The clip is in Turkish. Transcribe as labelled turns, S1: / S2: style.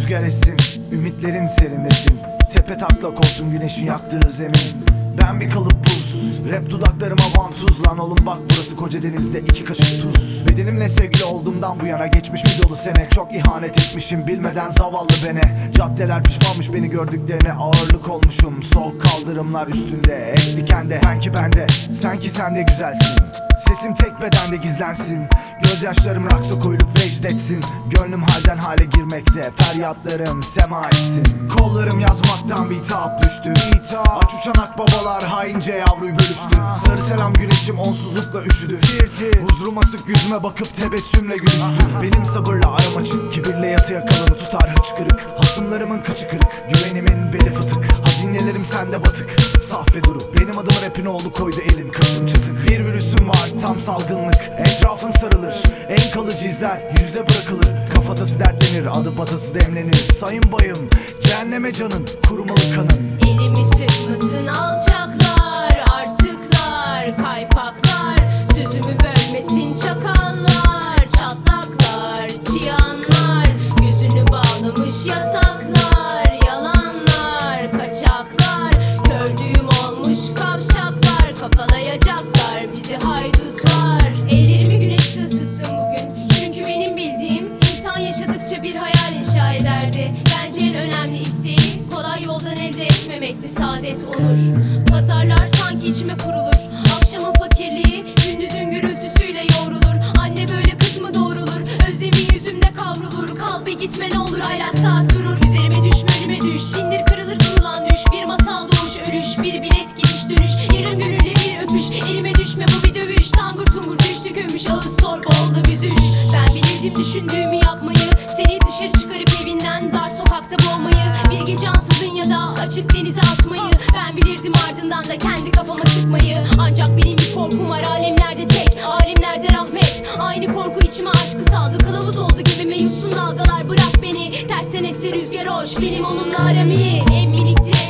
S1: rüzgar essin Ümitlerin serinlesin. Tepe taklak olsun güneşin yaktığı zemin. Ben bir kalıp buz Rap dudaklarıma vantuz Lan oğlum bak burası koca denizde iki kaşık tuz. Bedenimle sevgili olduğumdan bu yana Geçmiş bir dolu sene. Çok ihanet etmişim bilmeden zavallı bene. Caddeler pişmanmış beni gördüklerine Ağırlık olmuşum. Soğuk kaldırımlar üstünde Ek dikende. Ben ki bende Sen ki sen de güzelsin. Sesim tek bedende gizlensin. Gözyaşlarım raksa koyulup vecdetsin Gönlüm halden hale girmekte Feryatlarım sema etsin. Kollarım yazmaktan bitap düştü. Bitap. Aç uçan akbabalar haince yavruyu bölüştü. Sarı selam güneşim onsuzlukla üşüdü. Huzuruma sık yüzüme bakıp tebessümle gülüştü. Benim sabırla aram açık. Kibirle yatıya kalanı tutar hıçkırık. Hasımlarımın kıçı kırık. Güvenimin beli fıtık. Hazinelerim sende batık. Saf ve duru. Benim adıma rapin oğlu koydu elim kaşım çıtık. Bir virüsüm var tam salgınlık. Etrafın sarılır En kalıcı izler yüzde bırakılır. Kafatası dertlenir adı batası demlenir. Sayın bayım cehenneme canın Kurumalı kanın
S2: Elimi etmemekti saadet onur. Pazarlar sanki içime kurulur. Akşamın fakirliği gündüzün gürültüsüyle yoğrulur. Anne böyle kız mı doğrulur? Özlemin yüzümde kavrulur. Kalbe gitme ne olur hala saat durur. Üzerime düşme önüme düş. Sindir kırılır kurulan düş. Bir masal doğuş ölüş. Bir bilet gidiş dönüş. Yarım gönülle bir öpüş. Elime düşme bu bir dövüş. Tangur tungur düştü gömüş Ağız torba oldu büzüş. Ben bilirdim düşündüğümü Sokakta boğmayı Bir gece ansızın ya da açık denize atmayı. Ben bilirdim ardından da kendi kafama sıkmayı. Ancak benim bir korkum var alemlerde tek Alemlerde rahmet. Aynı korku içime aşkı saldı Kılavuz oldu gibime yutsun dalgalar Bırak beni. Tersten esse rüzgar hoş Benim onunla aram iyi. En miniktir en sevimli